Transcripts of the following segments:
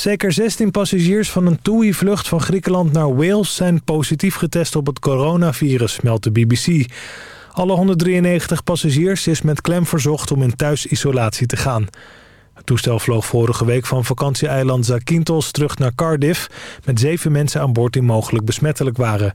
Zeker 16 passagiers van een TUI-vlucht van Griekenland naar Wales zijn positief getest op het coronavirus, meldt de BBC. Alle 193 passagiers is met klem verzocht om in thuisisolatie te gaan. Het toestel vloog vorige week van vakantieeiland Zakynthos terug naar Cardiff... met zeven mensen aan boord die mogelijk besmettelijk waren.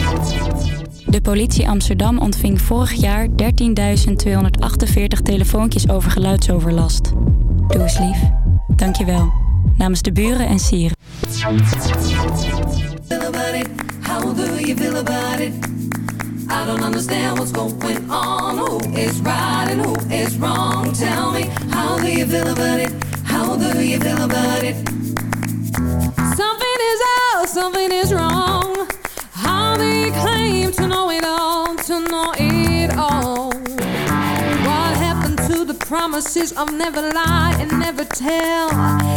De politie Amsterdam ontving vorig jaar 13.248 telefoontjes over geluidsoverlast. Doe eens lief. Dankjewel. Namens de buren en sieren. I don't understand what's going on. Who is right and who is wrong? Tell me, how do you feel about it? How do you feel about it? Something is out, something is wrong. Do claim to know it all, to know it all? What happened to the promises of never lie and never tell?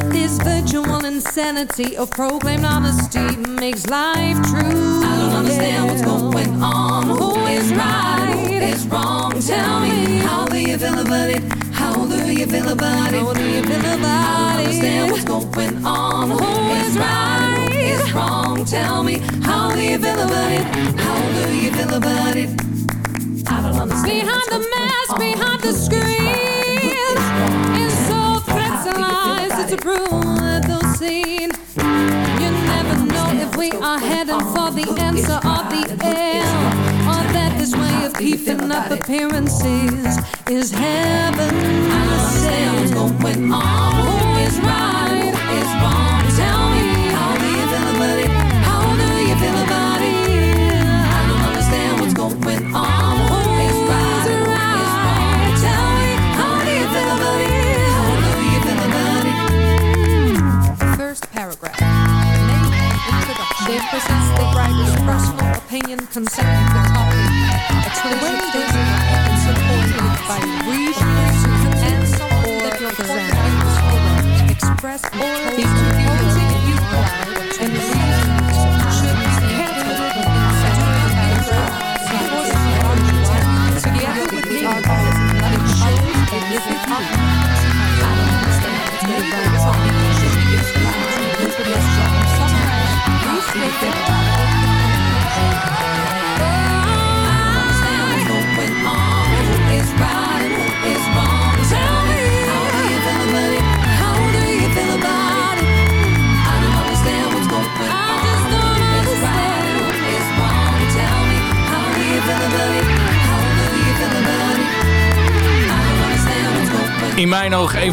This virtual insanity of proclaimed honesty makes life true. I don't understand what's going on. Who is right? Who is wrong? Tell me, how do you feel about it? How do you feel about it? How do you feel about it? I don't understand what's going on. Who is right? Is wrong? Tell me, how do you feel about it? How do you feel about it? I don't understand. Behind the mask, behind the screen, it's so threats and lies. It's a those seen. You never know if we are heading for the answer or the end, or that this way of keeping up appearances is heaven. I don't understand what's going on. Who is right?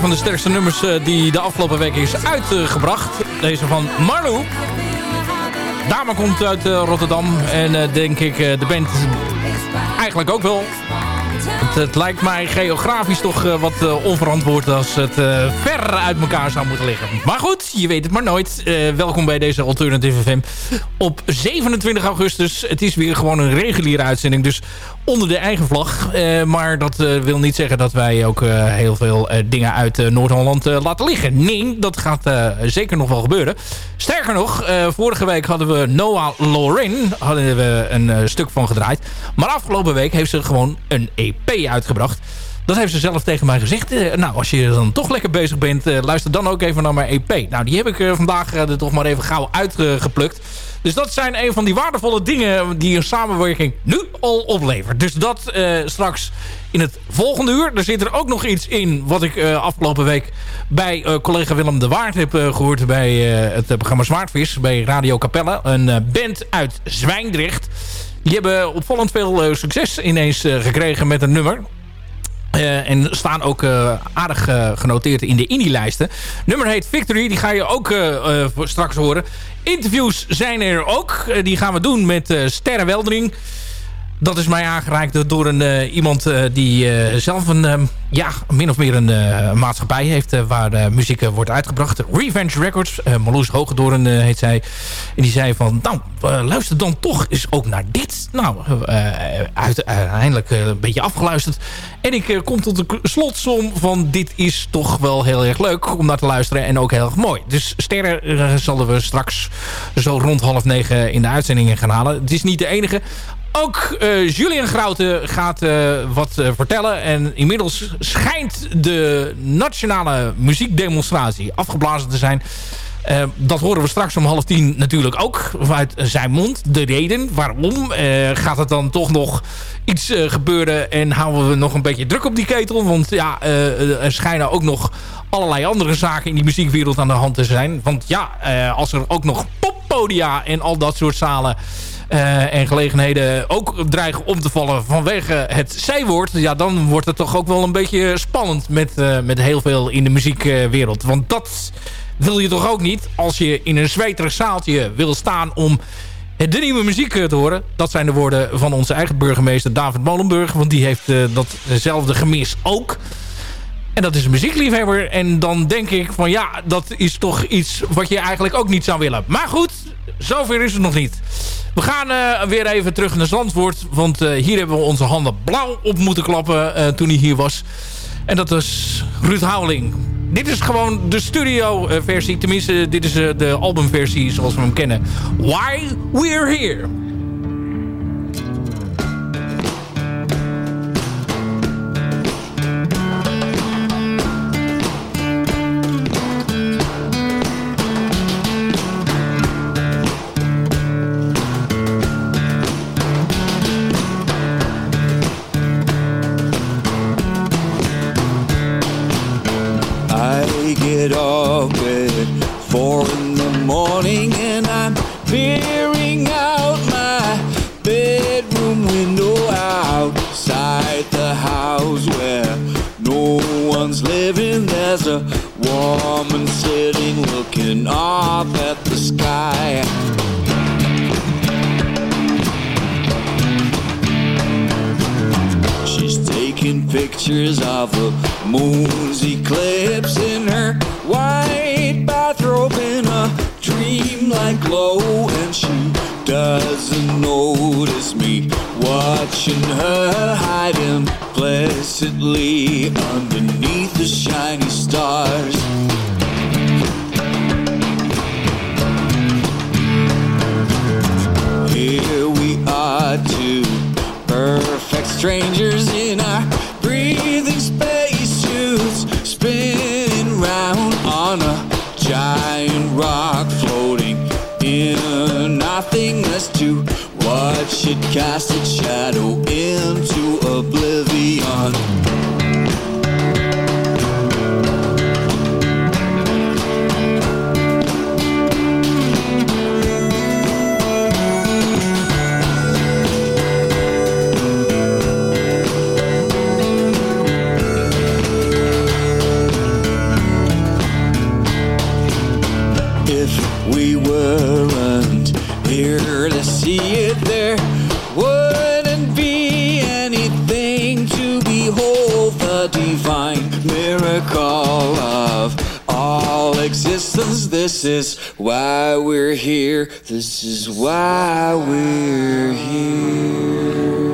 Van de sterkste nummers eh, die de afgelopen week is uitgebracht. Deze van Marlou. dame komt uit Rotterdam. En denk ik de band eigenlijk ook wel. Het, lijkt mij geografisch toch uh, wat uh, onverantwoord als het uh, ver uit elkaar zou moeten liggen. Maar goed, je weet het maar nooit. welkom bij deze Alternative FM op 27 augustus. Het is weer gewoon een reguliere uitzending, dus onder de eigen vlag. maar dat wil niet zeggen dat wij ook heel veel dingen uit Noord-Holland laten liggen. Nee, dat gaat zeker nog wel gebeuren. Sterker nog, vorige week hadden we Noah Lorin hadden we een stuk van gedraaid. Maar afgelopen week heeft ze gewoon een EP uitgebracht. Dat heeft ze zelf tegen mij gezegd. Eh, nou, als je dan toch lekker bezig bent, eh, luister dan ook even naar mijn EP. Nou, die heb ik uh, vandaag er toch maar even gauw uitgeplukt. Dus dat zijn een van die waardevolle dingen die een samenwerking nu al oplevert. Dus dat straks in het volgende uur. Er zit er ook nog iets in wat ik afgelopen week bij collega Willem de Waard heb gehoord bij het programma Zwaardvis bij Radio Capelle. Een band uit Zwijndrecht. Die hebben opvallend veel uh, succes ineens uh, gekregen met een nummer. Uh, en staan ook aardig genoteerd in de indie-lijsten. Nummer heet Victory, die ga je ook straks horen. Interviews zijn er ook. die gaan we doen met Sterre Weldering dat is mij aangereikt door een, uh, iemand uh, die uh, zelf een, um, ja, min of meer een maatschappij heeft waar muziek wordt uitgebracht. Revenge Records, Marloes Hogedoorn heet zij. En die zei van, nou, luister dan toch eens ook naar dit. Nou, uiteindelijk een beetje afgeluisterd. En ik kom tot de slotsom van dit is toch wel heel erg leuk om naar te luisteren en ook heel erg mooi. Dus sterren zullen we straks zo rond half negen in de uitzendingen gaan halen. Het is niet de enige. Ook uh, Julian Grouten gaat uh, wat uh, vertellen. En inmiddels schijnt de nationale muziekdemonstratie afgeblazen te zijn. dat horen we straks om half tien natuurlijk ook vanuit zijn mond. De reden, waarom? gaat het dan toch nog iets gebeuren en houden we nog een beetje druk op die ketel? Want ja, er schijnen ook nog allerlei andere zaken in die muziekwereld aan de hand te zijn. Want ja, als er ook nog poppodia en al dat soort zalen en gelegenheden ook dreigen om te vallen vanwege het zijwoord... ja, dan wordt het toch ook wel een beetje spannend met, uh, met heel veel in de muziekwereld. Want dat wil je toch ook niet als je in een zweterig zaaltje wil staan om de nieuwe muziek te horen. Dat zijn de woorden van onze eigen burgemeester David Molenburg. Want die heeft datzelfde gemis ook. En dat is een muziekliefhebber. En dan denk ik van ja, dat is toch iets wat je eigenlijk ook niet zou willen. Maar goed, zover is het nog niet. We gaan uh, weer even terug naar Zandvoort. Want uh, hier hebben we onze handen blauw op moeten klappen uh, toen hij hier was. En dat is Ruud Houweling. Dit is gewoon de studio versie. Tenminste, dit is de albumversie zoals we hem kennen. Why We're Here. on a giant rock floating in nothingness to watch it cast its shadow into oblivion. This is why we're here. This is why we're here.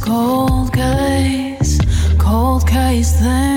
cold case, cold case thing.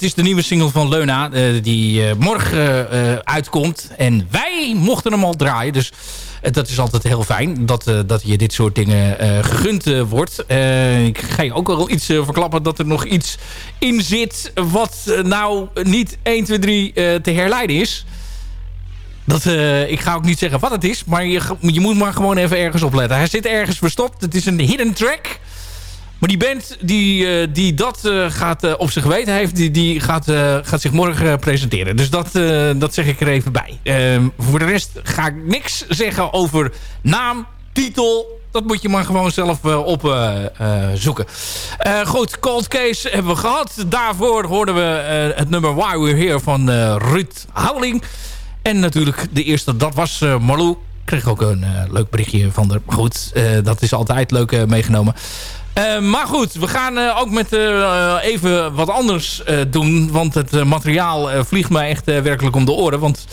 Het is de nieuwe single van Leuna uh, die uh, morgen uh, uitkomt. En wij mochten hem al draaien. Dus dat is altijd heel fijn dat, dat je dit soort dingen gegund wordt. ik ga je ook wel iets verklappen dat er nog iets in zit... wat nou niet 1, 2, 3 te herleiden is. Dat, eh, ik ga ook niet zeggen wat het is, maar je, je moet maar gewoon even ergens opletten. Hij zit ergens verstopt. Het is een hidden track. Maar die band die, eh, die dat eh, gaat op zich weten heeft, die, die gaat, gaat zich morgen presenteren. Dus dat, dat zeg ik er even bij. Ehm, voor de rest ga ik niks zeggen over naam, titel. Dat moet je maar gewoon zelf opzoeken. goed, Cold Case hebben we gehad. Daarvoor hoorden we het nummer Why We're Here van Ruud Houweling. En natuurlijk de eerste, dat was Marlou. Kreeg ook een leuk berichtje van de. Goed, dat is altijd leuk meegenomen. Maar goed, we gaan ook met even wat anders doen. Want het materiaal vliegt mij echt werkelijk om de oren. Want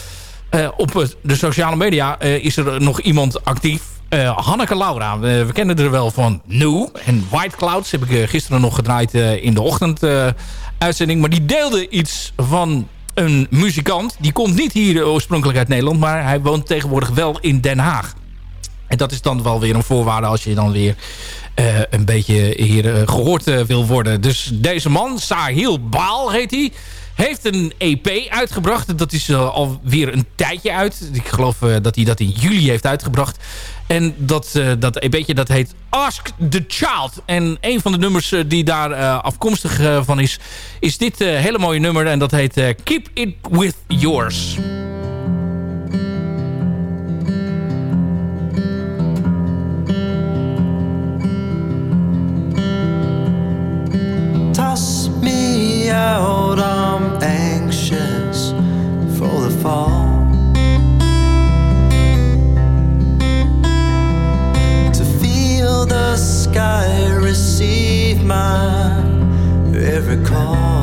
op de sociale media is er nog iemand actief. Hanneke Laura, we, we, kennen er wel van New en White Clouds. Heb ik gisteren nog gedraaid in de ochtend uitzending. Maar die deelde iets van een muzikant. Die komt niet hier oorspronkelijk uit Nederland. Maar hij woont tegenwoordig wel in Den Haag. En dat is dan wel weer een voorwaarde als je dan weer uh, een beetje hier uh, gehoord uh, wil worden. Dus deze man, Sahil Baal heet hij heeft een EP uitgebracht. Dat is alweer een tijdje uit. Ik geloof dat hij dat in juli heeft uitgebracht. En dat, dat EP'tje dat heet Ask the Child. En een van de nummers die daar afkomstig van is... is dit hele mooie nummer. En dat heet Keep It With Yours. Out I'm anxious for the fall. To feel the sky receive my every call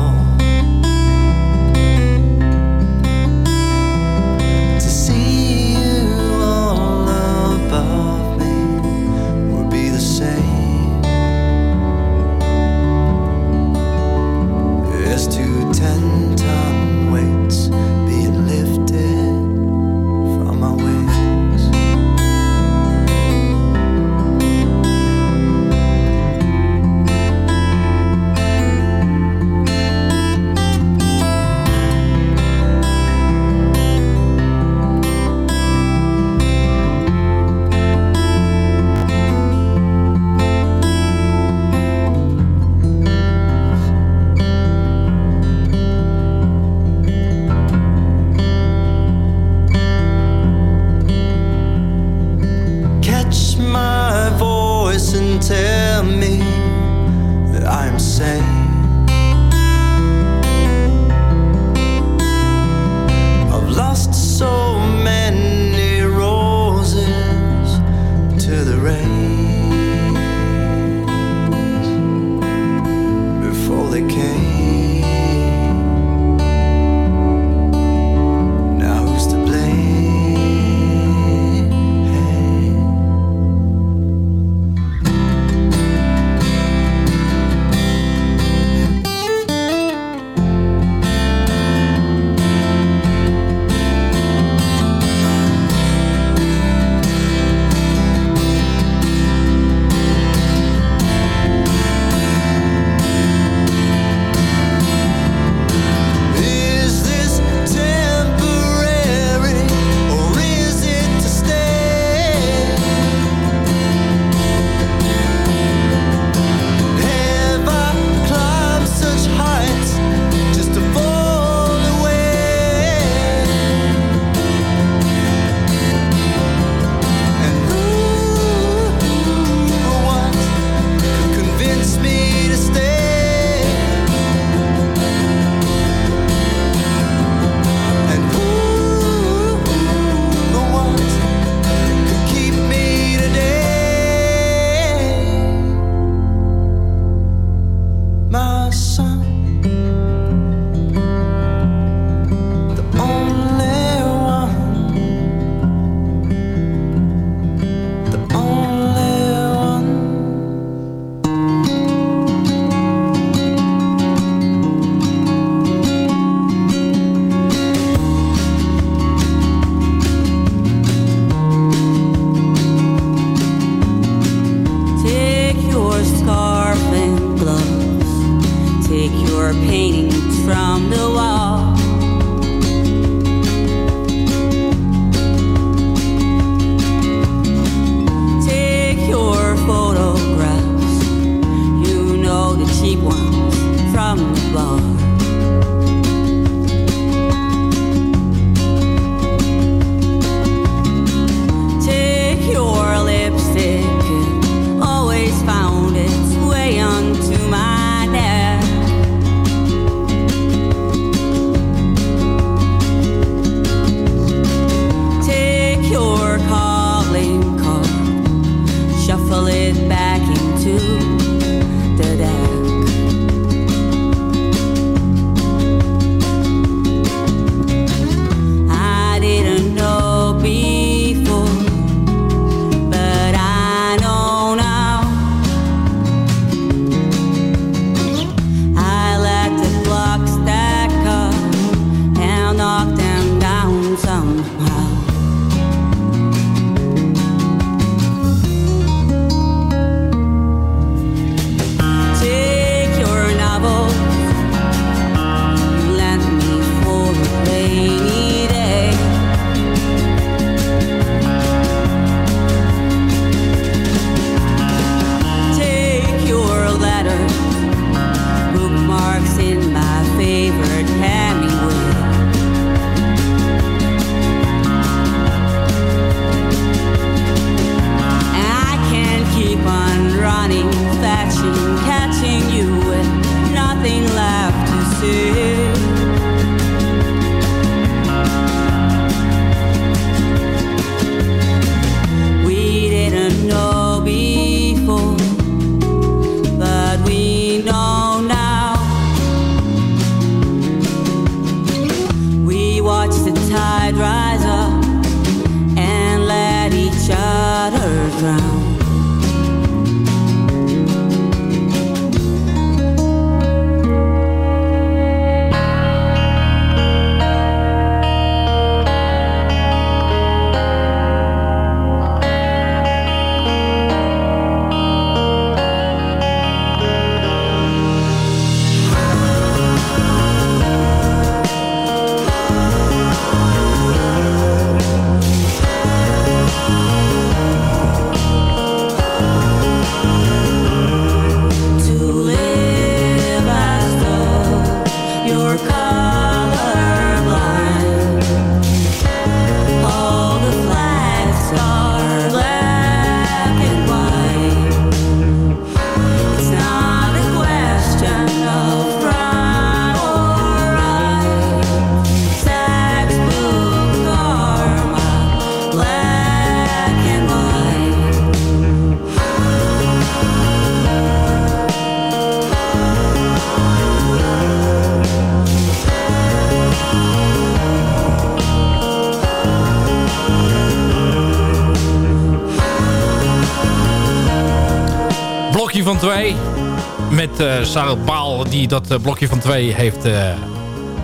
Met uh, Sarah Baal die dat uh, blokje van twee heeft uh,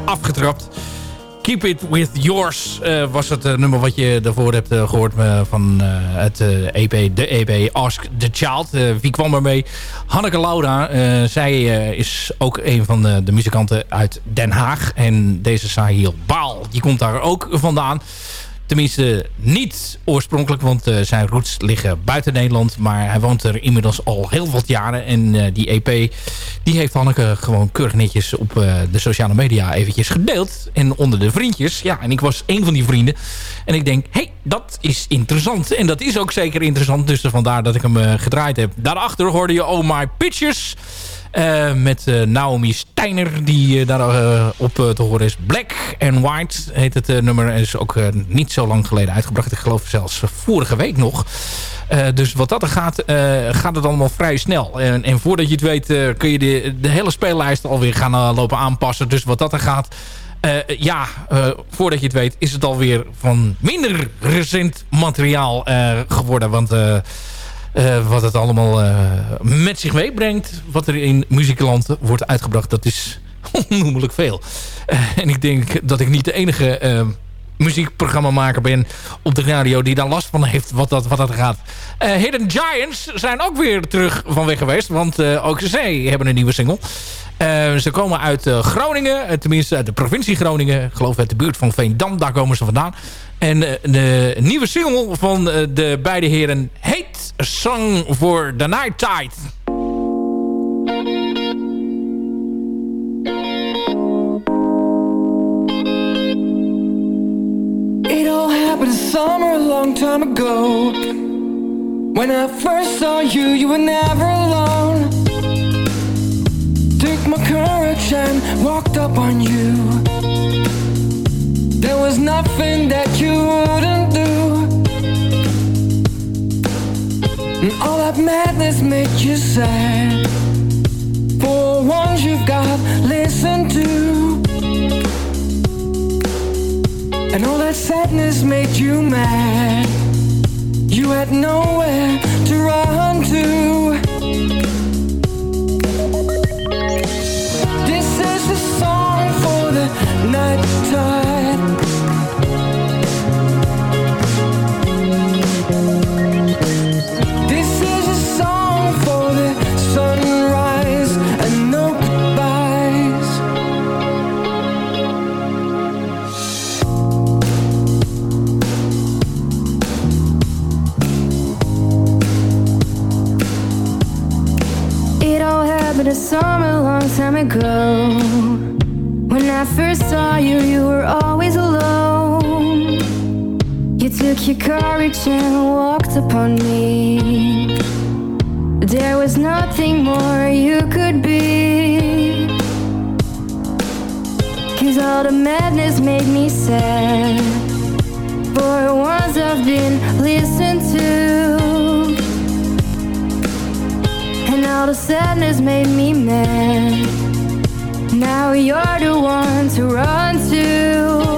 afgetrapt. Keep It With Yours was het nummer wat je daarvoor hebt gehoord van het EP, de EP Ask The Child. wie kwam er mee? Hanneke Laura. zij is ook een van de, de, muzikanten uit Den Haag. En deze Sahil Baal, die komt daar ook vandaan. Tenminste, niet oorspronkelijk, want uh, zijn roots liggen buiten Nederland. Maar hij woont er inmiddels al heel wat jaren. En uh, die EP, die heeft Hanneke gewoon keurig netjes op uh, de sociale media eventjes gedeeld. En onder de vriendjes. Ja, en ik was een van die vrienden. En ik denk, hey, dat is interessant. En dat is ook zeker interessant. Dus vandaar dat ik hem gedraaid heb. Daarachter hoorde je Oh My Pictures... Uh, met uh, Naomi Steiner, die uh, daar op te horen is. Black and White heet het nummer. En is ook niet zo lang geleden uitgebracht. Ik geloof zelfs vorige week nog. dus wat dat er gaat, gaat het allemaal vrij snel. En, en voordat je het weet kun je de, de hele speellijst alweer gaan lopen aanpassen. Dus wat dat er gaat... ja, voordat je het weet is het alweer van minder recent materiaal geworden. Want uh, wat het allemaal uh, met zich meebrengt. Wat er in muziekland wordt uitgebracht. Dat is onnoemelijk veel. Uh, en ik denk dat ik niet de enige muziekprogrammamaker ben op de radio... die daar last van heeft wat dat, wat dat gaat. Hidden Giants zijn ook weer terug van weg geweest. Want ook zij hebben een nieuwe single. ze komen uit Groningen. tenminste uit de provincie Groningen. Ik geloof uit de buurt van Veendam. Daar komen ze vandaan. En de nieuwe single van de beide heren heet Song for the Night Tide. Happened summer a long time ago. When I first saw you, you were never alone. Took my courage and walked up on you there was nothing that you wouldn't do. And all that madness made you sad. For once you've got listened to. And all that sadness made you mad. You had nowhere to run to. This is a song for the night summer a long time ago. When I first saw you, you were always alone. You took your courage and walked upon me. There was nothing more you could be. Cause all the madness made me sad. For once I've been listened to. All the sadness made me mad. Now you're the one to run to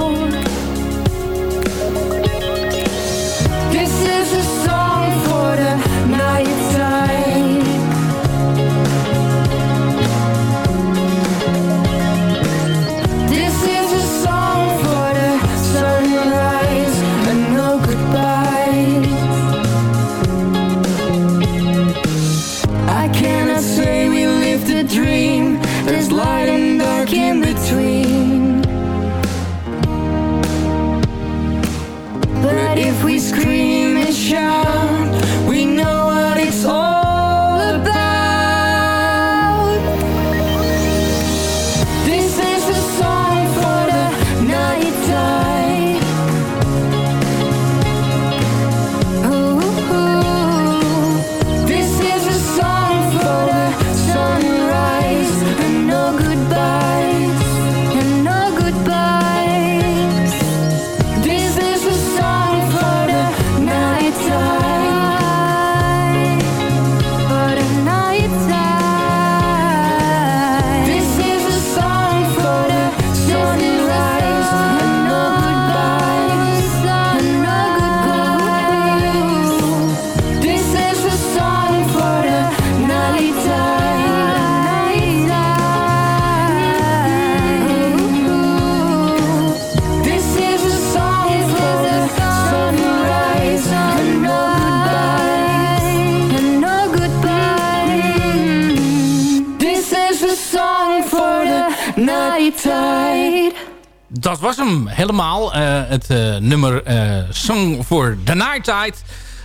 was hem helemaal. eh, het eh, nummer eh, Song for the Night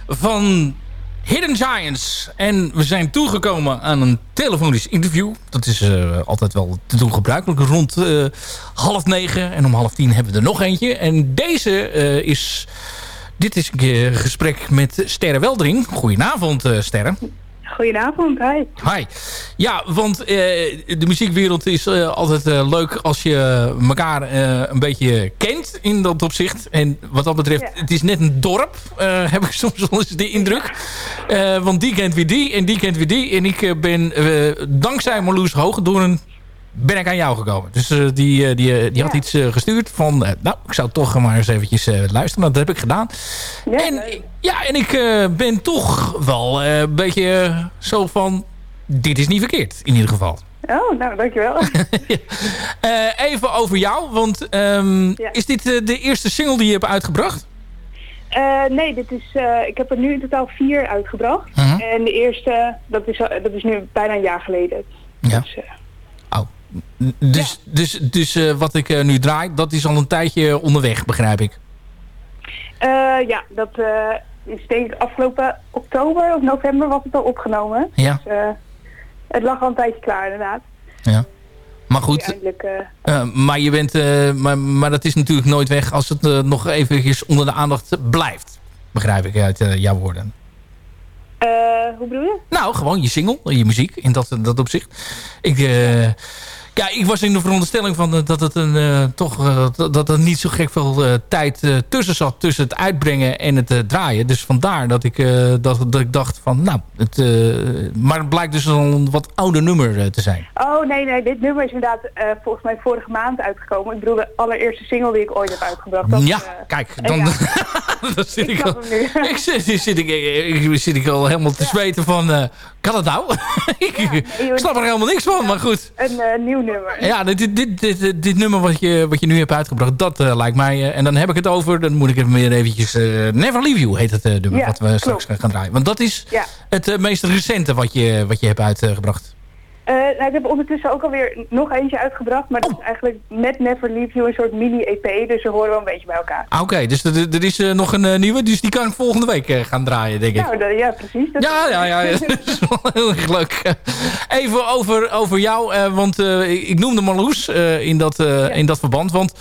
van Hidden Giants. En we zijn toegekomen aan een telefonisch interview. Dat is altijd wel te doen gebruikelijk. Rond half negen en om half tien hebben we er nog eentje. En deze is... Dit is een gesprek met Sterre Weldering. Goedenavond, Sterre. Goedenavond, hi. Hi. Ja, want eh, de muziekwereld is eh, altijd eh, leuk als je elkaar een beetje kent in dat opzicht. En wat dat betreft, het is net een dorp, heb ik soms wel eens de indruk. Want die kent weer die en die kent weer die. En ik ben dankzij Marloes Hogedoorn ben ik aan jou gekomen. Dus eh, die, eh, die, eh, die had iets gestuurd van... nou, ik zou toch maar eens eventjes luisteren. Dat heb ik gedaan. en, ja, en ik ben toch wel een beetje zo van... Dit is niet verkeerd, in ieder geval. Oh, nou, dankjewel. Even over jou, want ehm, is dit de eerste single die je hebt uitgebracht? Nee, dit is, ik heb er nu in totaal vier uitgebracht. Mhm. En de eerste, dat is, dat is nu bijna een jaar geleden. Ja. Dus, Dus, dus, dus eh, wat ik eh, nu draai, dat is al een tijdje onderweg, begrijp ik. eh, ja, dat is denk ik afgelopen oktober of november was het al opgenomen. Ja. Dus, het lag al een tijdje klaar inderdaad. Ja. Maar goed, eh, maar, je bent, maar, maar dat is natuurlijk nooit weg als het nog even onder de aandacht blijft. Begrijp ik uit jouw woorden. Eh, hoe bedoel je? Nou, gewoon je single, je muziek, in dat, dat opzicht. Ik, eh, ja, ik was in de veronderstelling van eh, dat het een, eh, toch, eh, dat- dat er niet zo gek veel tijd tussen zat. Tussen het uitbrengen en het draaien. Dus vandaar dat ik, dat, dat ik dacht van, nou, het, maar het blijkt dus een wat ouder nummer te zijn. Oh nee, nee, dit nummer is inderdaad volgens mij vorige maand uitgekomen. Ik bedoel de allereerste single die ik ooit heb uitgebracht. Dat, ja, kijk, dan, ja, dan zit ik, snap al, ik, zit, zit, ik, ik, zit ik al helemaal te zweten van, kan het nou? ik, snap er helemaal niks van, maar goed. Een eh, nieuw nummer. Ja, dit, dit, dit, dit, nummer wat je, wat je nu hebt uitgebracht, dat eh, lijkt mij... eh, en dan heb ik het over, dan moet ik even weer eventjes... Never Leave You heet het nummer Ja, wat we straks gaan draaien. Want dat is Ja. het meest recente wat je, wat je hebt uitgebracht. Eh, nou, ik heb ondertussen ook alweer nog eentje uitgebracht, maar dat is eigenlijk met Never Leave You een soort mini-EP, dus ze horen wel een beetje bij elkaar. Ah, Oké, dus er, er is eh, nog een eh, nieuwe, dus die kan ik volgende week gaan draaien, denk ik. Nou, ja, precies. Dat- Ja, ja, ja, ja. dat is wel heel erg leuk. Even over, over jou, want ik noemde Marloes in, dat, in dat verband. Want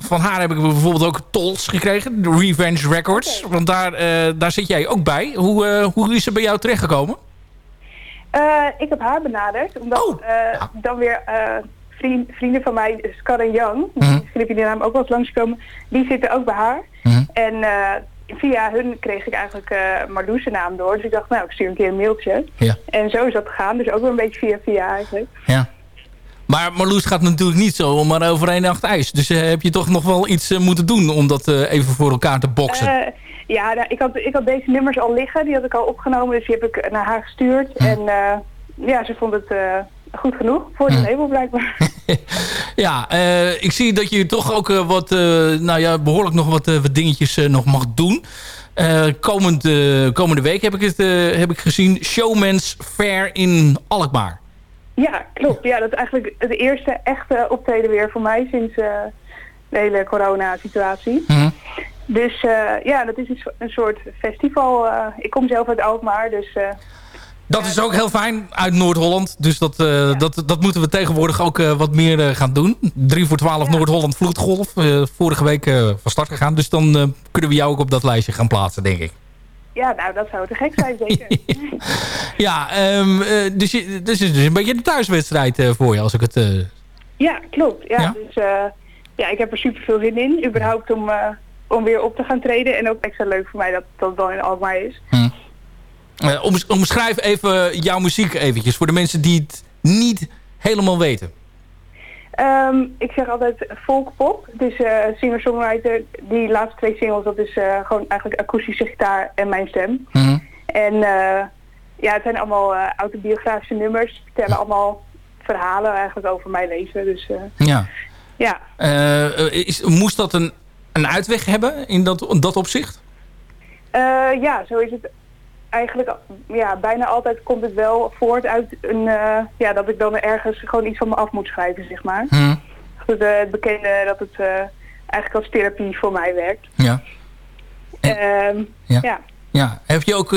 van haar heb ik bijvoorbeeld ook tolls gekregen, de Revenge Records. Want daar, daar zit jij ook bij. Hoe, hoe is ze bij jou terechtgekomen? Eh, ik heb haar benaderd, omdat Oh, eh, dan weer eh, vriend, vrienden van mij, Scott en Young, Mhm. misschien heb je die naam ook wel eens langskomen, die zitten ook bij haar. Mhm. En via hun kreeg ik eigenlijk eh Marloes' naam door, dus ik dacht, nou, ik stuur een keer een mailtje. Ja. En zo is dat gegaan, dus ook weer een beetje via via eigenlijk. Ja. Maar Marloes gaat natuurlijk niet zo maar over één nacht ijs. Dus heb je toch nog wel iets moeten doen om dat even voor elkaar te boksen. Ja, nou, ik, had, ik had deze nummers al liggen. Die had ik al opgenomen. Dus die heb ik naar haar gestuurd. En eh, ja, ze vond het eh, goed genoeg voor de label blijkbaar. Ja, eh, ik zie dat je toch ook wat, nou ja, behoorlijk nog wat, wat dingetjes nog mag doen. Komend, komende week heb ik het heb ik gezien. Showman's Fair in Alkmaar. ja, klopt. Ja, dat is eigenlijk het eerste echte optreden weer voor mij sinds de hele corona-situatie. Mhm. Dus eh, ja, dat is een, so- een soort festival. eh, ik kom zelf uit Alkmaar, dus eh, Dat is ook heel fijn uit Noord-Holland. Dus dat, dat, dat moeten we tegenwoordig ook wat meer gaan doen. 3 voor 12 Noord-Holland Vloedgolf. vorige week van start gegaan. Dus dan kunnen we jou ook op dat lijstje gaan plaatsen, denk ik. ja, nou, dat zou te gek zijn, zeker. Ja, ehm, eh, dus, je, dus het is dus een beetje een thuiswedstrijd voor je. Als ik het... Ja, klopt. Ja, Ja? Dus ja, ik heb er super veel zin in. Überhaupt om, om weer op te gaan treden. En ook extra leuk voor mij dat dat wel in Alkmaar is. Eh, om, omschrijf even jouw muziek eventjes. Voor de mensen die het niet helemaal weten. Ehm, ik zeg altijd folkpop. Dus eh singer-songwriter. Die laatste twee singles, dat is eh, gewoon eigenlijk akoestische gitaar en mijn stem. En eh, ja, het zijn allemaal autobiografische nummers. Vertellen allemaal verhalen eigenlijk over mijn leven. Dus Ja. ja. Is, moest dat een, een uitweg hebben in dat, dat opzicht? Eh, ja, zo is het eigenlijk ja, bijna altijd komt het wel voort uit een, eh, ja, dat ik dan ergens gewoon iets van me af moet schrijven, zeg maar. Hm. Het, eh, het bekende dat het eigenlijk als therapie voor mij werkt. Ja. Ehm, Ja. ja. Ja, heb je ook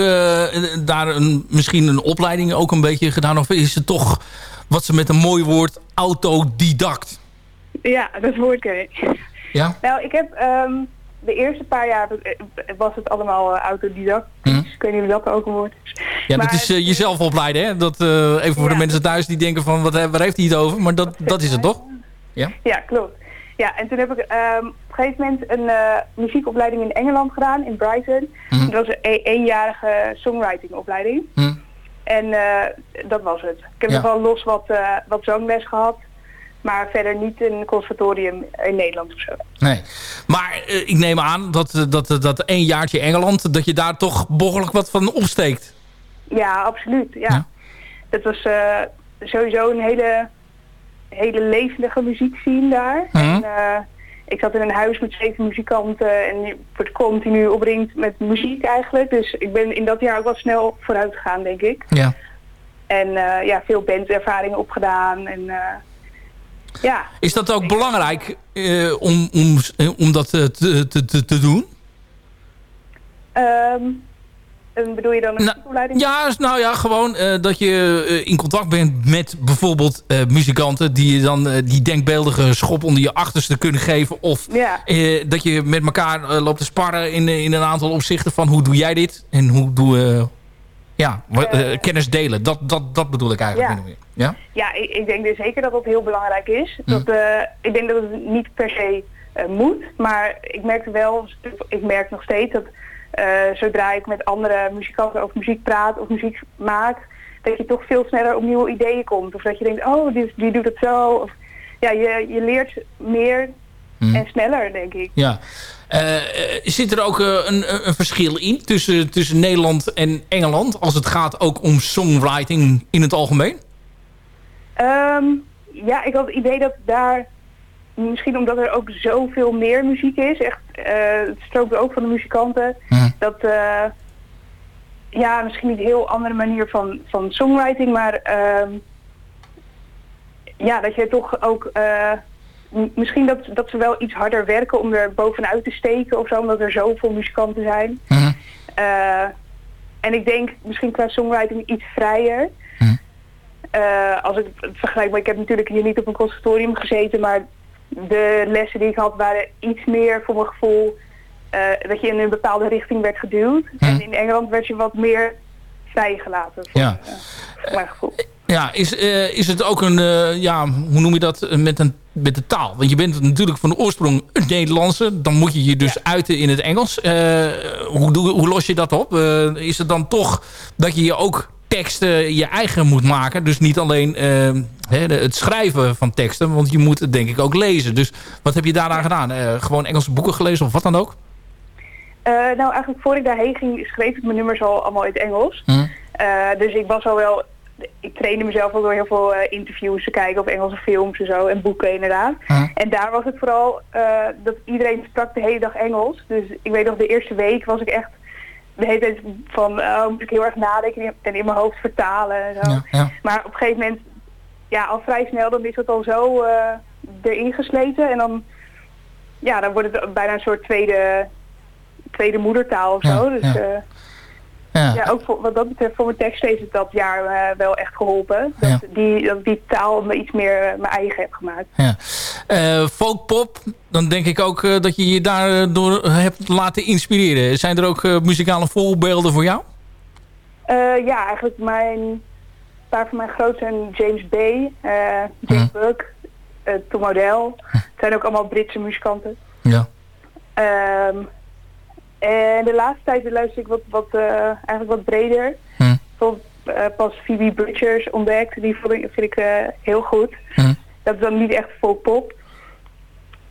daar een, misschien een opleiding ook een beetje gedaan? Of is het toch, wat ze met een mooi woord, autodidact? Ja, dat woord ken ik. Ja? Nou, ik heb ehm, de eerste paar jaar eh, was het allemaal eh, autodidact. Ik weet niet of dat ook een woord is. Ja, Maar- dat is eh, jezelf opleiden, hè? Dat, even voor de mensen thuis die denken van, wat, waar heeft hij het over? Maar dat, dat is het toch? Ja? Ja, klopt. Ja, en toen heb ik ehm, op een gegeven moment een muziekopleiding in Engeland gedaan, in Brighton. Mhm. Dat was een e- eenjarige songwritingopleiding. Hm. En eh, dat was het. Ik heb Ja. nog wel los wat, wat zangles gehad, maar verder niet een conservatorium in Nederland of zo. Nee. Maar eh, ik neem aan dat, eh, dat, dat één jaartje Engeland, dat je daar toch behoorlijk wat van opsteekt. Ja, absoluut. Ja. Dat was eh, sowieso een hele, hele levendige muziekscene daar. Mhm. En, eh, ik zat in een huis met zeven muzikanten en je wordt continu opringd met muziek eigenlijk. Dus ik ben in dat jaar ook wel snel vooruit gegaan, denk ik. Ja. En eh, ja, veel bandervaringen opgedaan. En, eh, ja, Is dat ook belangrijk eh, om, om, om dat eh, te, te, te, doen? En bedoel je dan een opleiding? Ja, nou ja, gewoon eh, dat je eh, in contact bent met bijvoorbeeld eh, muzikanten... die je dan eh, die denkbeeldige schop onder je achterste kunnen geven. Of Ja. eh, dat je met elkaar eh, loopt te sparren in, in een aantal opzichten van hoe doe jij dit? En hoe doe ja, wa- eh, kennis delen. Dat, dat, dat bedoel ik eigenlijk. Ja. Ja? Ja, ik, ik denk dus zeker dat dat heel belangrijk is. Dat, eh, ik denk dat het niet per se eh, moet, maar ik merk wel, ik merk nog steeds dat eh, zodra ik met andere muzikanten over muziek praat of muziek maak, dat je toch veel sneller op nieuwe ideeën komt. Of dat je denkt, oh, die, die doet het zo. Of, ja, je, je leert meer en sneller, denk ik. Ja. Eh, eh, zit er ook eh, een, een- verschil in tussen, tussen Nederland en Engeland... als het gaat ook om songwriting in het algemeen? Ehm, ja, ik had het idee dat daar, misschien omdat er ook zoveel meer muziek is, echt, eh het strookt ook van de muzikanten, dat, eh, ja, misschien niet een heel andere manier van, van songwriting, maar ehm, ja, dat je toch ook, misschien dat, dat ze wel iets harder werken om er bovenuit te steken of zo, omdat er zoveel muzikanten zijn. Eh, en ik denk misschien qua songwriting iets vrijer. Eh, als ik het vergelijk, maar ik heb natuurlijk hier niet op een conservatorium gezeten, maar de lessen die ik had waren iets meer voor mijn gevoel eh, dat je in een bepaalde richting werd geduwd. En in Engeland werd je wat meer vrijgelaten, voor, Ja. voor mijn gevoel. Ja, is, eh, is het ook een, eh, ja, hoe noem je dat, eh, met, een, met de taal? Want je bent natuurlijk van de oorsprong een Nederlandse. Dan moet je je dus uiten in het Engels. Hoe, doe, hoe los je dat op? Is het dan toch dat je je ook teksten je eigen moet maken? Dus niet alleen het schrijven van teksten. Want je moet het denk ik ook lezen. Dus wat heb je daaraan gedaan? Gewoon Engelse boeken gelezen of wat dan ook? Nou, eigenlijk voor ik daarheen ging, schreef ik mijn nummers al allemaal in het Engels. Eh, dus ik was al wel, ik trainde mezelf ook door heel veel eh, interviews te kijken of Engelse films en zo en boeken inderdaad. En daar was het vooral eh, dat iedereen sprak de hele dag Engels. Dus ik weet nog de eerste week was ik echt de hele tijd van, oh, moet ik heel erg nadenken en in mijn hoofd vertalen en zo. Maar op een gegeven moment, ja, al vrij snel, dan is het al zo erin gesleten en dan, ja, dan wordt het bijna een soort tweede, tweede moedertaal of zo. dus ja. Ja. ja, ook voor, wat dat betreft voor mijn tekst heeft het dat jaar eh, wel echt geholpen. Dat, die, dat die taal me iets meer eh, mijn eigen heb gemaakt. Ja. Eh, folkpop, dan denk ik ook dat je je daardoor hebt laten inspireren. Zijn er ook muzikale voorbeelden voor jou? Ja, eigenlijk mijn, een paar van mijn groot zijn James Bay, eh, James Buck, Tom Odell. Het zijn ook allemaal Britse muzikanten. Ja. Ehm, en de laatste tijd luister ik wat, wat, eh, eigenlijk wat breder. Hm. Bijvoorbeeld eh, pas Phoebe Bridgers ontdekt. Die vond ik, vind ik eh, heel goed. Hm. Dat is dan niet echt folkpop.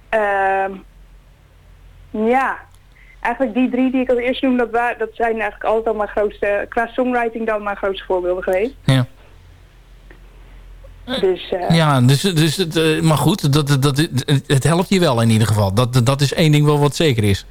Ehm ja, eigenlijk die drie die ik als eerste noem, dat, dat zijn eigenlijk altijd al mijn grootste, qua songwriting dan mijn grootste voorbeelden geweest. Ja. Dus Ja, dus, dus het, maar goed, dat, dat, het, het helpt je wel in ieder geval. Dat, dat is één ding wel wat zeker is.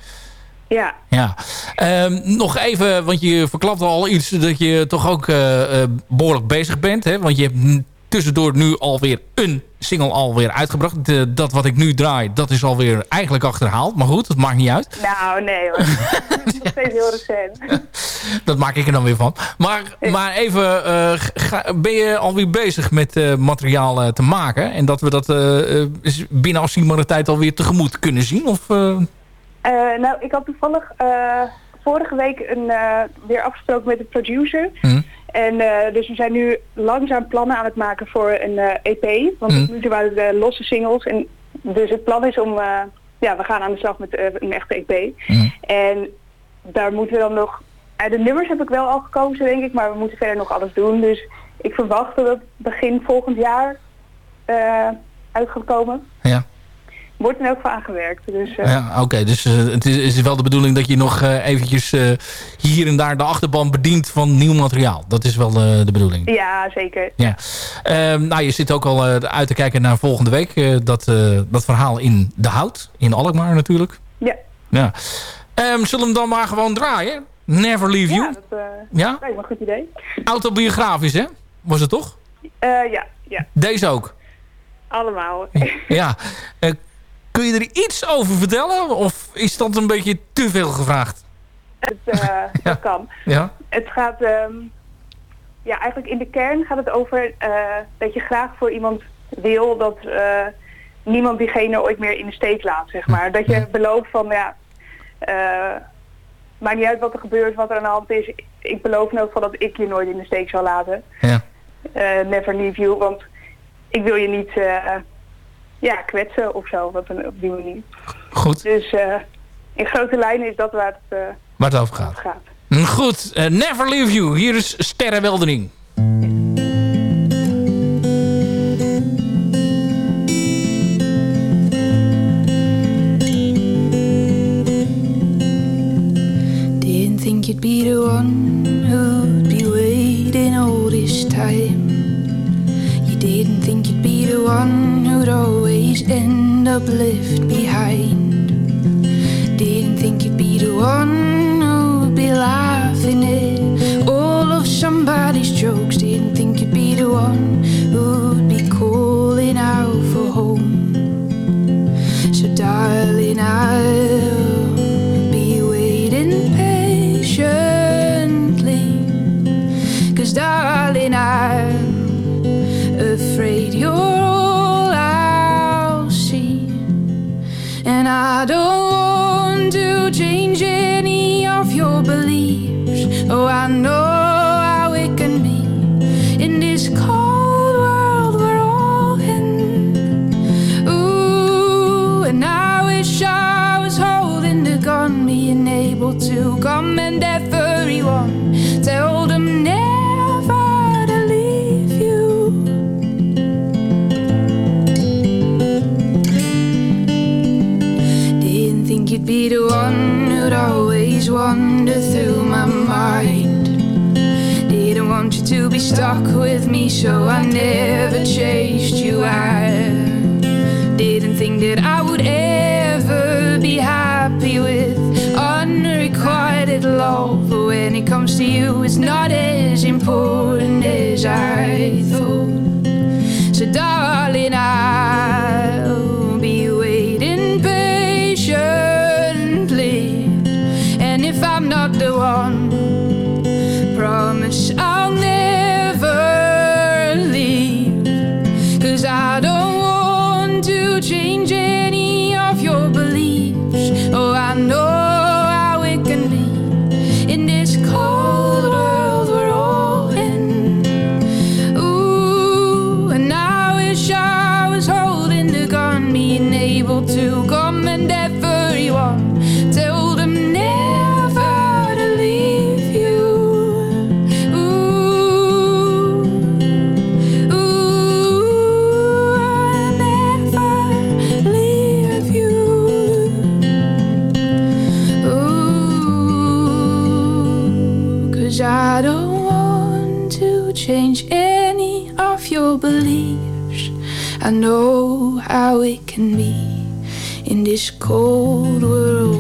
Ja. Ja. Ehm, nog even, want je verklapt al iets dat je toch ook eh, eh, behoorlijk bezig bent. Hè? Want je hebt tussendoor nu alweer een single alweer uitgebracht. De- dat wat ik nu draai, dat is alweer eigenlijk achterhaald. Maar goed, dat maakt niet uit. Nou, nee hoor. Het is nog steeds heel recent. Dat maak ik er dan weer van. Maar, maar even, eh, ga- ben je alweer bezig met materiaal te maken? En dat we dat binnen afzienbare tijd alweer tegemoet kunnen zien? Of, nou, ik had toevallig eh, vorige week een, eh, weer afgesproken met de producer. Mhm. En eh, dus we zijn nu langzaam plannen aan het maken voor een eh, EP. Want Mhm. tot nu waren het eh, losse singles. En dus het plan is om... eh, ja, we gaan aan de slag met eh, een echte EP. En daar moeten we dan nog... eh, de nummers heb ik wel al gekozen, denk ik. Maar we moeten verder nog alles doen. Dus ik verwacht dat het begin volgend jaar eh, uit gaat komen. ja. Wordt in elk geval aangewerkt. Dus, eh, Ja, oké. dus eh, het is, is wel de bedoeling dat je nog eh, eventjes hier en daar de achterban bedient van nieuw materiaal. Dat is wel de bedoeling. ja, zeker. Ja. Ehm, nou, je zit ook al uit te kijken naar volgende week. dat, dat verhaal in De Hout. In Alkmaar natuurlijk. Ja. Ja. Ehm, zullen we hem dan maar gewoon draaien? Never Leave You. Ja, dat Ja? lijkt me een goed idee. Autobiografisch, hè? Was het toch? Ja, ja, Deze ook. allemaal. Ja. Kun je er iets over vertellen? Of is dat een beetje te veel gevraagd? Het, eh, Dat kan. Ja. Het gaat, ehm, ja, eigenlijk in de kern gaat het over eh, dat je graag voor iemand wil dat eh, niemand diegene ooit meer in de steek laat, zeg maar. Dat je belooft van, ja, maakt niet uit wat er gebeurt, wat er aan de hand is. Ik beloof in geval dat ik je nooit in de steek zal laten. Ja. Never leave you, want ik wil je niet ja, kwetsen of zo, op, een, op die manier. Goed. Dus eh, in grote lijnen is dat waar het eh, Waar het over gaat. gaat. Mm, Goed. eh, Never Leave You. Hier is Sterrenweldering. Didn't think you'd be the one who'd be waiting all this time. You didn't think you'd be the one who'd always end up left behind. Didn't think you'd be the one who'd be laughing at all of somebody's jokes. Didn't think you'd be the one who'd be calling out for home. So, darling, I'll I know how it can be in this cold world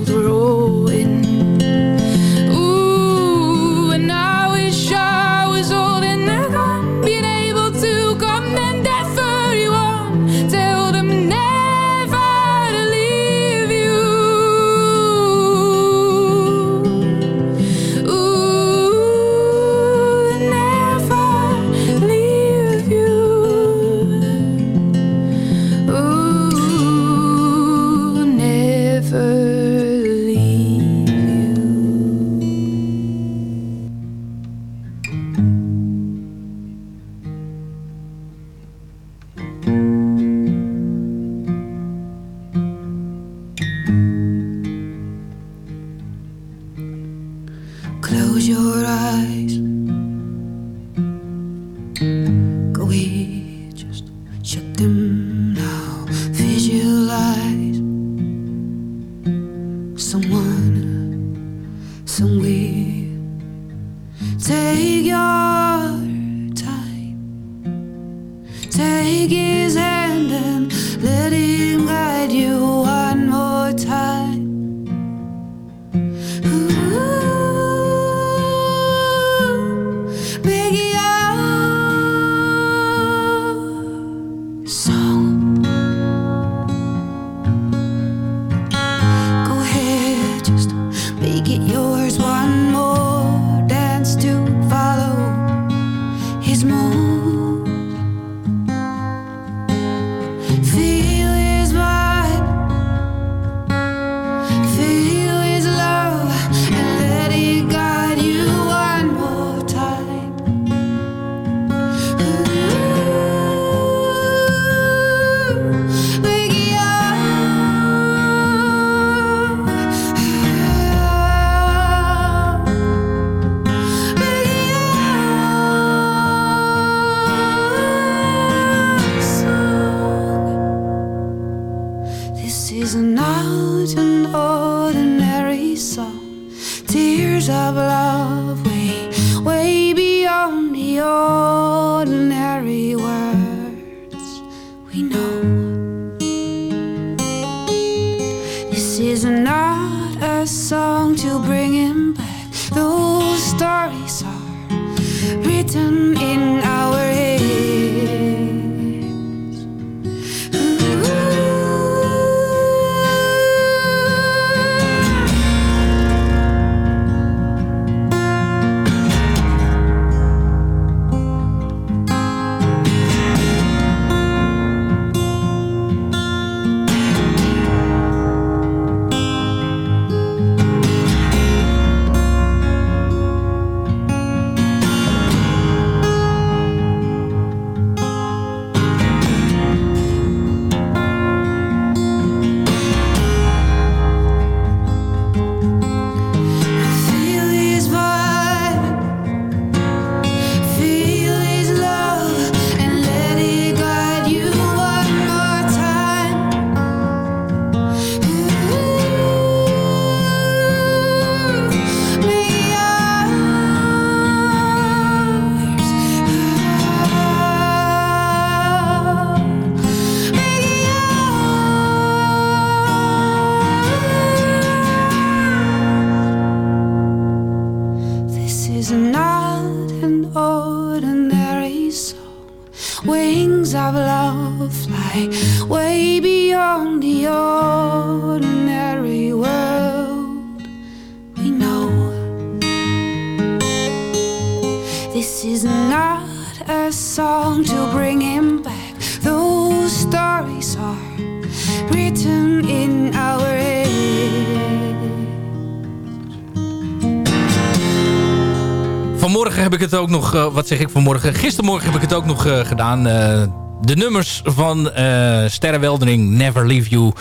Gistermorgen heb ik het ook nog eh, gedaan. eh, de nummers van eh Sterrenweldering, Never Leave You...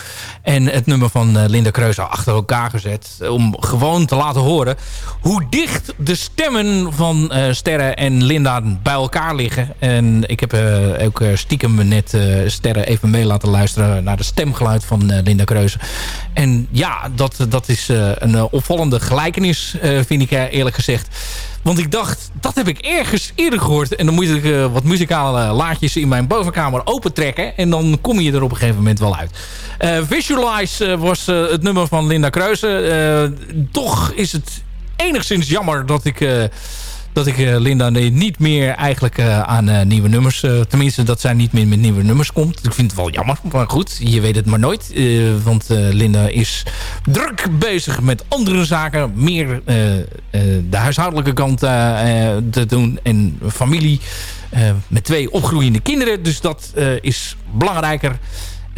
en het nummer van Linda Kreuzer achter elkaar gezet. Om gewoon te laten horen hoe dicht de stemmen van eh Sterren en Linda bij elkaar liggen. En ik heb ook stiekem net Sterren even mee laten luisteren... naar de stemgeluid van Linda Kreuzer. En ja, dat, dat is een opvallende gelijkenis, vind ik eerlijk gezegd. Want ik dacht, dat heb ik ergens eerder gehoord. En dan moet ik eh, wat muzikale laadjes in mijn bovenkamer opentrekken. En dan kom je er op een gegeven moment wel uit. Eh, Visualize eh, was het nummer van Linda. Eh, toch is het enigszins jammer dat ik... dat ik eh, Linda niet meer eigenlijk eh, aan eh, nieuwe nummers... tenminste, dat zij niet meer met nieuwe nummers komt. Ik vind het wel jammer, maar goed, je weet het maar nooit. want Linda is druk bezig met andere zaken. Meer de huishoudelijke kant te doen en familie. met twee opgroeiende kinderen. Dus dat is belangrijker.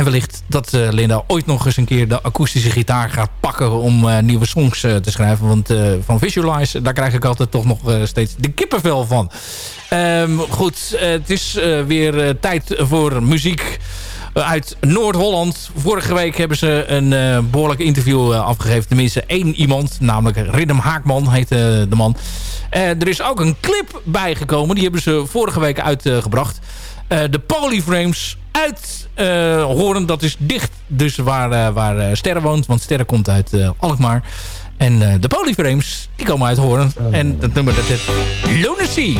En wellicht dat eh, Linda ooit nog eens een keer de akoestische gitaar gaat pakken om eh, nieuwe songs eh, te schrijven. Want van Visualize, daar krijg ik altijd toch nog steeds de kippenvel van. Ehm, goed, het is weer tijd voor muziek uit Noord-Holland. Vorige week hebben ze een uh, behoorlijk interview afgegeven. Tenminste één iemand, namelijk Riddim Haakman heet de man. er is ook een clip bijgekomen. Die hebben ze vorige week uitgebracht. de Polyframes uit Horen. Dat is dicht dus waar, waar Sterren woont. Want Sterren komt uit Alkmaar. En de Polyframes, die komen uit Horen. En dat nummer dat is Lunacy.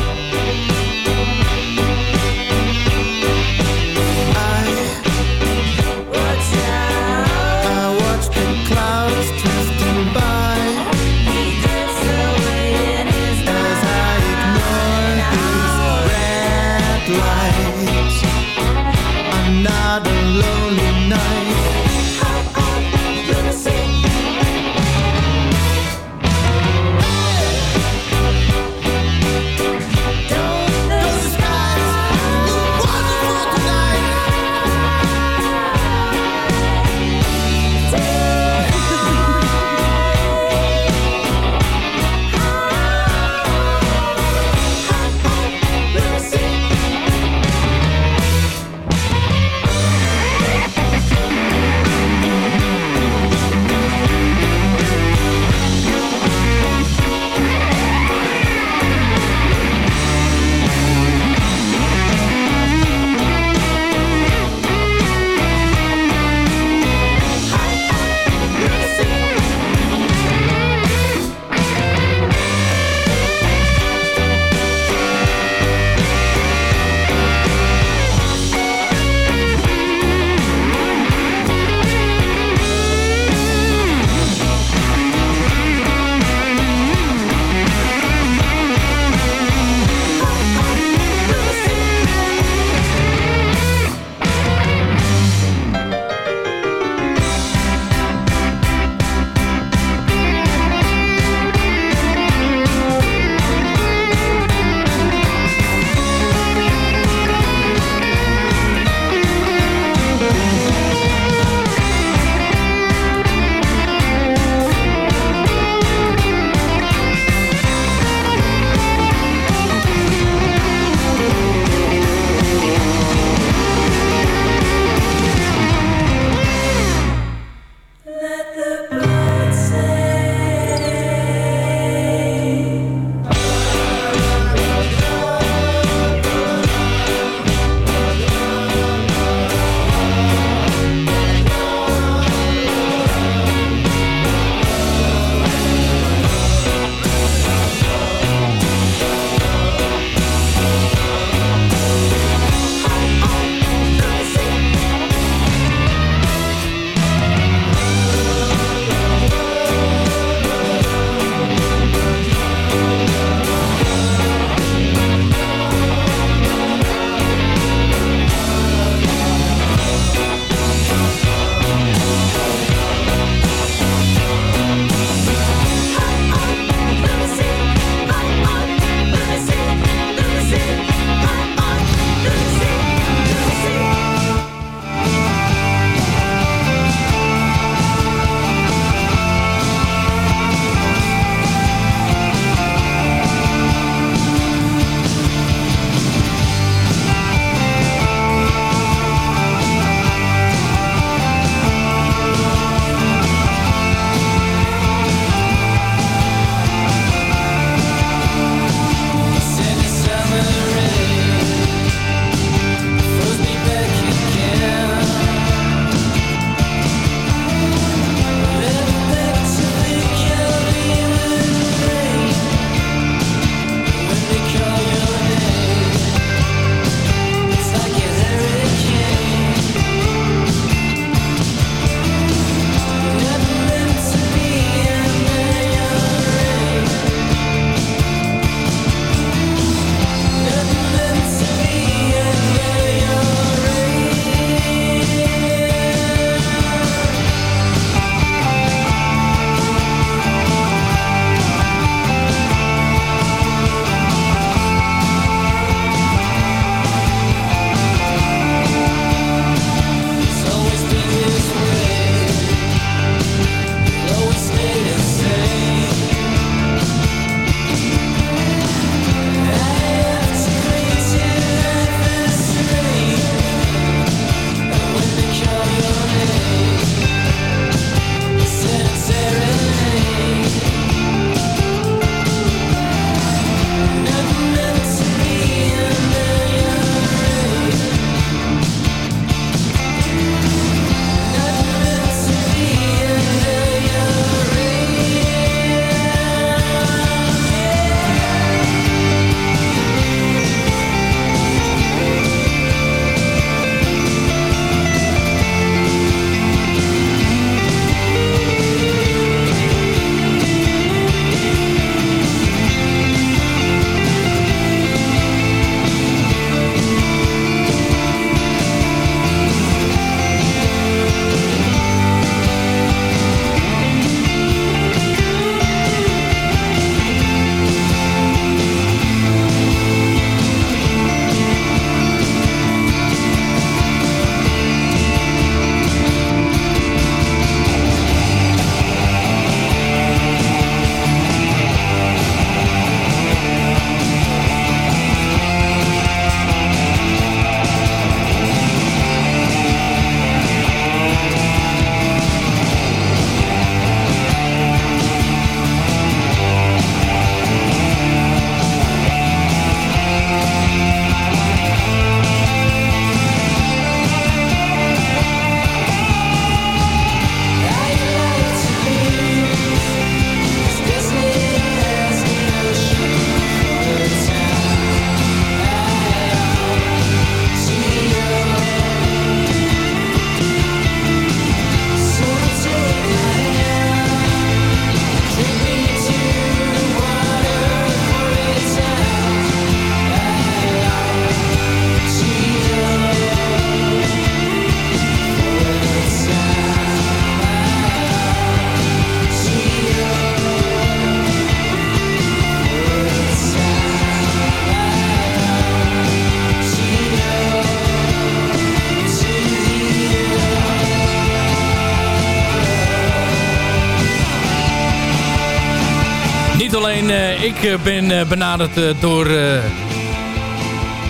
Ik eh, ben uh, benaderd door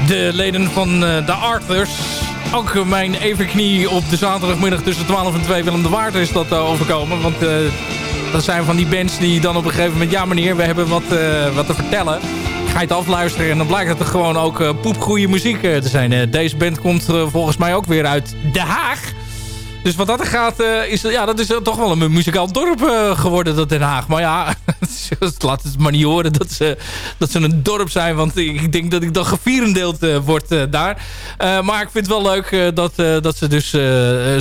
de leden van de Arthurs. Ook mijn evenknie op de zaterdagmiddag tussen 12 en 2 Willem de Waard is dat overkomen. Want dat zijn van die bands die dan op een gegeven moment... Ja meneer, we hebben wat, wat te vertellen. Ga je het afluisteren en dan blijkt het er gewoon ook poepgoeie muziek te zijn. deze band komt volgens mij ook weer uit Den Haag. Dus wat dat er gaat, is, ja, dat is toch wel een muzikaal dorp geworden, dat Den Haag. Maar ja, laat het maar niet horen dat ze, dat ze een dorp zijn. Want ik denk dat ik dan gevierendeeld uh, word daar. maar ik vind het wel leuk dat, dat ze dus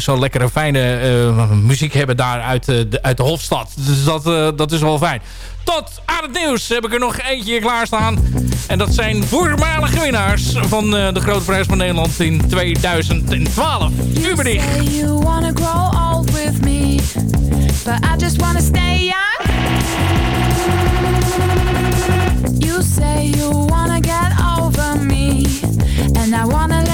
zo'n lekkere, fijne muziek hebben daar uit, de, uit de Hofstad. Dus dat, dat is wel fijn. Tot aan het nieuws heb ik er nog eentje klaarstaan. En dat zijn voormalige winnaars van de Grote Prijs van Nederland in 2012. Uberich. You wanna grow old with me, but I just wanna stay young. Say you wanna get over me, and I wanna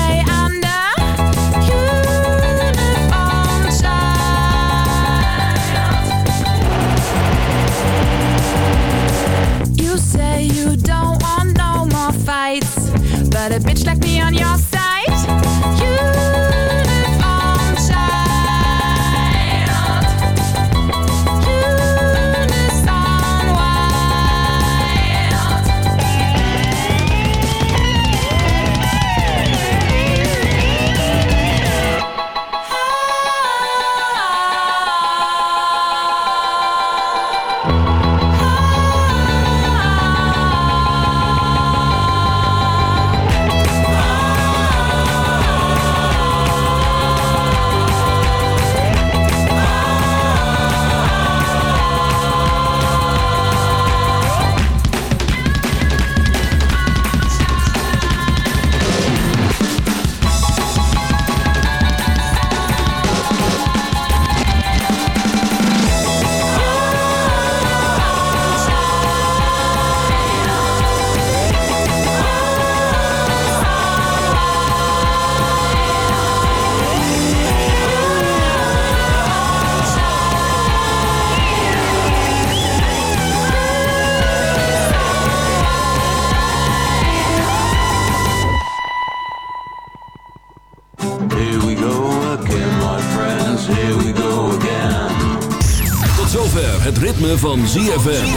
ZFM.